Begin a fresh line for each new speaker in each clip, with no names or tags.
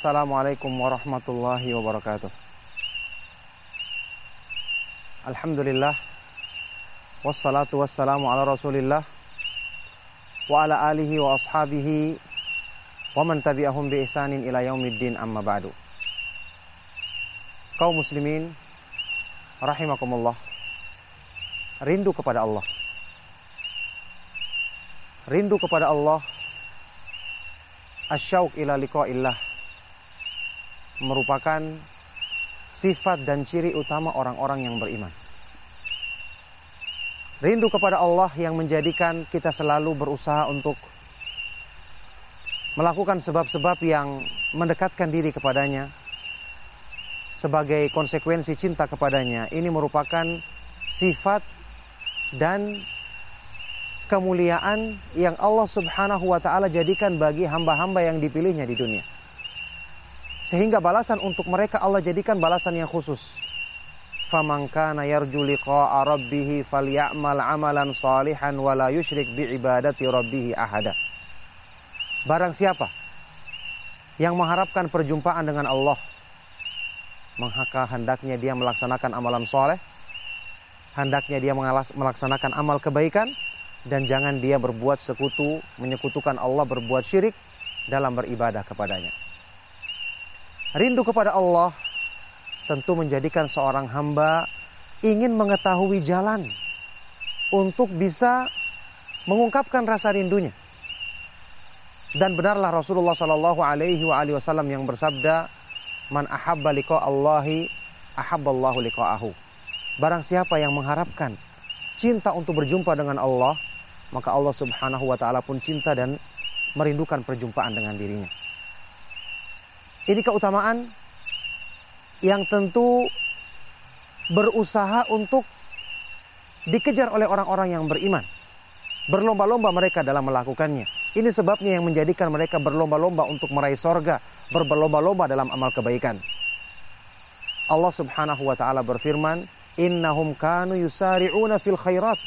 Assalamualaikum warahmatullahi wabarakatuh. Alhamdulillah. Wassalatu wassalamu ala rasulillah Wa ala alihi wa ashabihi Wa man tabi'ahum bi ihsanin ila yaumiddin amma ba'du. Kaum muslimin Rahimakumullah. Rindu kepada Allah. Rindu kepada Allah. Asyauq ila liqa'illah merupakan sifat dan ciri utama orang-orang yang beriman. Rindu kepada Allah yang menjadikan kita selalu berusaha untuk melakukan sebab-sebab yang mendekatkan diri kepadanya sebagai konsekuensi cinta kepadanya. Ini merupakan sifat dan kemuliaan yang Allah Subhanahu wa taala jadikan bagi hamba-hamba yang dipilihnya di dunia. Sehingga balasan untuk mereka Allah jadikan balasan yang khusus. Yarju liqa'a rabbih falyamal amalan salihan wa la yusyrik bi ibadati rabbih ahada. Barang siapa yang mengharapkan perjumpaan dengan Allah, maka hendaknya dia melaksanakan amalan soleh, hendaknya dia melaksanakan amal kebaikan, dan jangan dia berbuat sekutu, menyekutukan Allah berbuat syirik dalam beribadah kepadanya. Rindu kepada Allah tentu menjadikan seorang hamba ingin mengetahui jalan untuk bisa mengungkapkan rasa rindunya. Dan benarlah Rasulullah Shallallahu Alaihi Wasallam yang bersabda, "Man ahabba liqa Allahi, ahabballahu liqa'ahu." Barang siapa yang mengharapkan cinta untuk berjumpa dengan Allah, maka Allah Subhanahu wa taala pun cinta dan merindukan perjumpaan dengan dirinya. Ini keutamaan yang tentu berusaha untuk dikejar oleh orang-orang yang beriman. Berlomba-lomba mereka dalam melakukannya. Ini sebabnya yang menjadikan mereka berlomba-lomba untuk meraih sorga. Berlomba-lomba dalam amal kebaikan. Allah subhanahu wa ta'ala berfirman, Innahum kanu yusari'una fil khairat.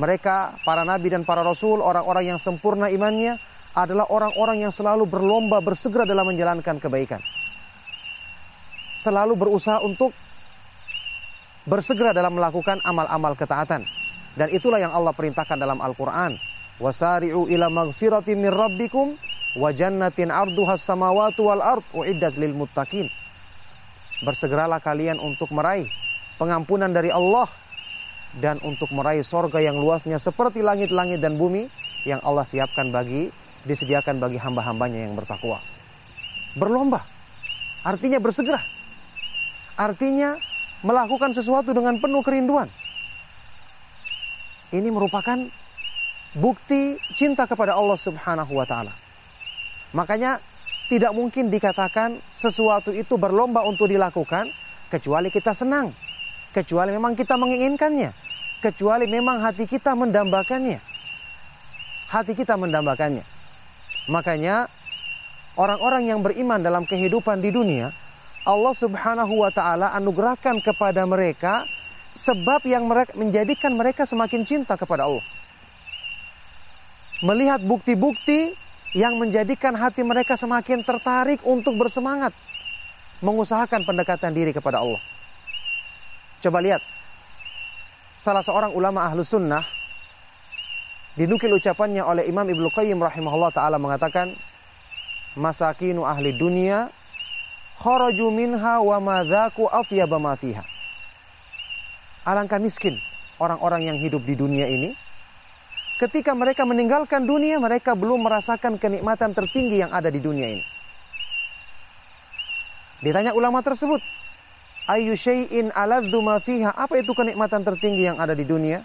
Mereka, para nabi dan para rasul, orang-orang yang sempurna imannya, adalah orang-orang yang selalu berlomba bersegera dalam menjalankan kebaikan. Selalu berusaha untuk bersegera dalam melakukan amal-amal ketaatan. Dan itulah yang Allah perintahkan dalam Al-Quran. Wasari'u ila magfirati min rabbikum wa jannatin arduhas samawatu wal ard lil muttaqin. Bersegeralah kalian untuk meraih pengampunan dari Allah dan untuk meraih sorga yang luasnya seperti langit-langit dan bumi yang Allah siapkan bagi disediakan bagi hamba-hambanya yang bertakwa. Berlomba, artinya bersegera. Artinya melakukan sesuatu dengan penuh kerinduan. Ini merupakan bukti cinta kepada Allah Subhanahu wa taala. Makanya tidak mungkin dikatakan sesuatu itu berlomba untuk dilakukan kecuali kita senang, kecuali memang kita menginginkannya, kecuali memang hati kita mendambakannya. Hati kita mendambakannya. Makanya orang-orang yang beriman dalam kehidupan di dunia, Allah Subhanahu wa taala anugerahkan kepada mereka sebab yang mereka menjadikan mereka semakin cinta kepada Allah. Melihat bukti-bukti yang menjadikan hati mereka semakin tertarik untuk bersemangat mengusahakan pendekatan diri kepada Allah. Coba lihat salah seorang ulama ahlu sunnah Dinukil ucapannya oleh Imam Ibnu Qayyim rahimahullah taala mengatakan masakinu ahli dunia kharaju minha wa madzaku afyaba ma fiha. Alangkah miskin orang-orang yang hidup di dunia ini ketika mereka meninggalkan dunia mereka belum merasakan kenikmatan tertinggi yang ada di dunia ini. Ditanya ulama tersebut, ayu syai'in aladzu ma fiha? Apa itu kenikmatan tertinggi yang ada di dunia?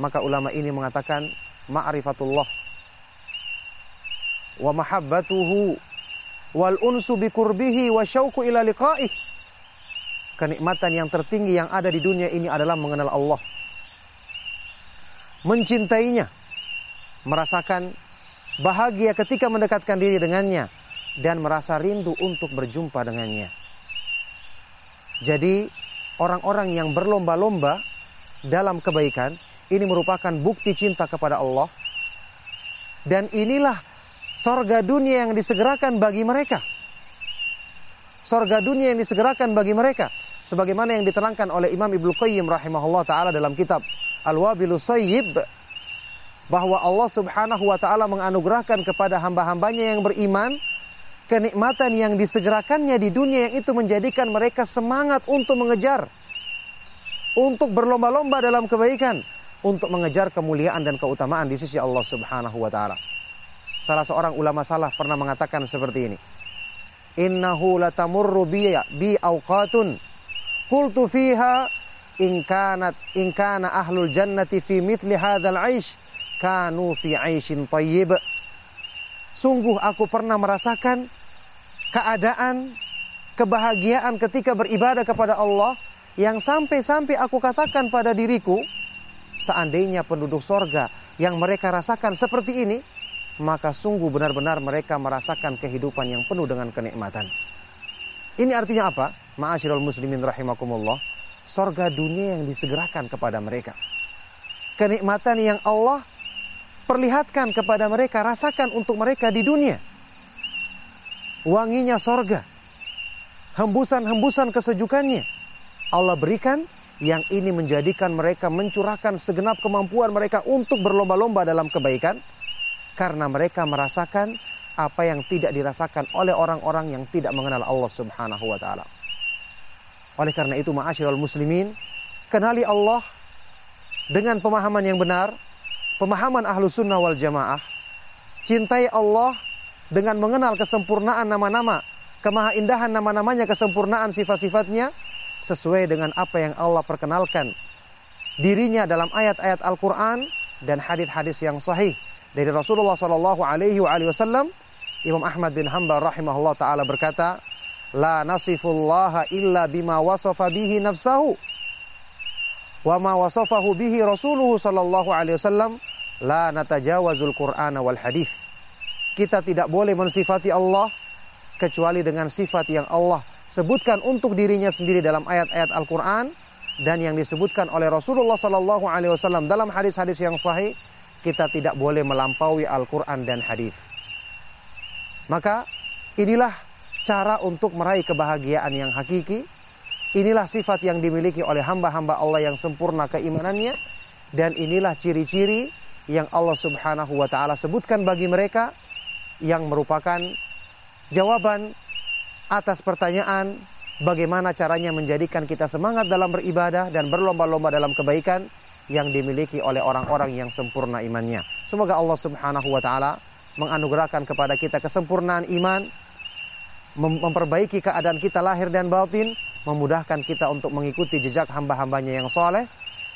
Maka ulama ini mengatakan ma'rifatullah wa mahabbatuhu wal unsu bi qurbihi wa syauqu ila liqa'ih kenikmatan yang tertinggi yang ada di dunia ini adalah mengenal Allah. Mencintainya. Merasakan bahagia ketika mendekatkan diri dengannya dan merasa rindu untuk berjumpa dengannya. Jadi orang-orang yang berlomba-lomba dalam kebaikan ini merupakan bukti cinta kepada Allah. Dan inilah sorga dunia yang disegerakan bagi mereka. Sorga dunia yang disegerakan bagi mereka. Sebagaimana yang diterangkan oleh Imam Ibnu Qayyim rahimahullah ta'ala dalam kitab Al-Wabilu Sayyib. Bahwa Allah subhanahu wa ta'ala menganugerahkan kepada hamba-hambanya yang beriman. Kenikmatan yang disegerakannya di dunia yang itu menjadikan mereka semangat untuk mengejar. Untuk berlomba-lomba dalam kebaikan. Untuk mengejar kemuliaan dan keutamaan di sisi Allah subhanahu wa ta'ala. Salah seorang ulama salaf pernah mengatakan seperti ini. Innahu latamurru bi bi awqatun qultu fiha in kanat in kana ahlul jannati fi mithli hadzal 'aish kanu fi 'aishin thayyib. Sungguh aku pernah merasakan keadaan kebahagiaan ketika beribadah kepada Allah yang sampai-sampai aku katakan pada diriku seandainya penduduk sorga yang mereka rasakan seperti ini maka sungguh benar-benar mereka merasakan kehidupan yang penuh dengan kenikmatan. Ini artinya apa? Ma'asyiral muslimin rahimakumullah. Sorga dunia yang disegerakan kepada mereka. Kenikmatan yang Allah perlihatkan kepada mereka, rasakan untuk mereka di dunia. Wanginya sorga. Hembusan-hembusan kesejukannya. Allah berikan yang ini menjadikan mereka mencurahkan segenap kemampuan mereka untuk berlomba-lomba dalam kebaikan karena mereka merasakan apa yang tidak dirasakan oleh orang-orang yang tidak mengenal Allah Subhanahu wa taala. Oleh karena itu ma'asyiral muslimin, kenali Allah dengan pemahaman yang benar, pemahaman ahlu sunnah wal jamaah. Cintai Allah dengan mengenal kesempurnaan nama-nama, kemahaindahan nama-namanya, kesempurnaan sifat-sifatnya sesuai dengan apa yang Allah perkenalkan. Dirinya dalam ayat-ayat Al-Quran dan hadis-hadis yang sahih dari Rasulullah Shallallahu Alaihi Wasallam Imam Ahmad bin Hanbal rahimahullah taala berkata la nasifullaha illa bima wasafa bihi nafsahu wa ma wasafahu bihi rasuluhu sallallahu alaihi wasallam la natajawazul qur'ana wal hadis. Kita tidak boleh mensifati Allah kecuali dengan sifat yang Allah sebutkan untuk dirinya sendiri dalam ayat-ayat Al-Qur'an dan yang disebutkan oleh Rasulullah sallallahu alaihi wasallam dalam hadis-hadis yang sahih kita tidak boleh melampaui Al-Quran dan hadis. Maka inilah cara untuk meraih kebahagiaan yang hakiki. Inilah sifat yang dimiliki oleh hamba-hamba Allah yang sempurna keimanannya. Dan inilah ciri-ciri yang Allah subhanahu wa ta'ala sebutkan bagi mereka yang merupakan jawaban atas pertanyaan bagaimana caranya menjadikan kita semangat dalam beribadah dan berlomba-lomba dalam kebaikan yang dimiliki oleh orang-orang yang sempurna imannya. Semoga Allah Subhanahu wa taala menganugerahkan kepada kita kesempurnaan iman, memperbaiki keadaan kita lahir dan batin, memudahkan kita untuk mengikuti jejak hamba-hambanya yang soleh,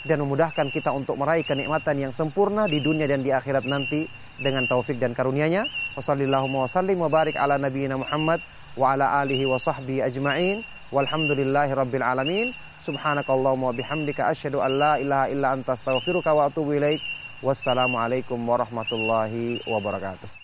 dan memudahkan kita untuk meraih kenikmatan yang sempurna di dunia dan di akhirat nanti dengan taufik dan karunia-Nya. Wassallallahu wasallim wa barik ala nabiyyina Muhammad وعلى آله وصحبه أجمعين والحمد لله رب العالمين. سبحانك اللهم وبحمدك أشهد أن لا إله إلا أنت أستغفرك وأتوب إليك. والسلام عليكم ورحمة الله وبركاته.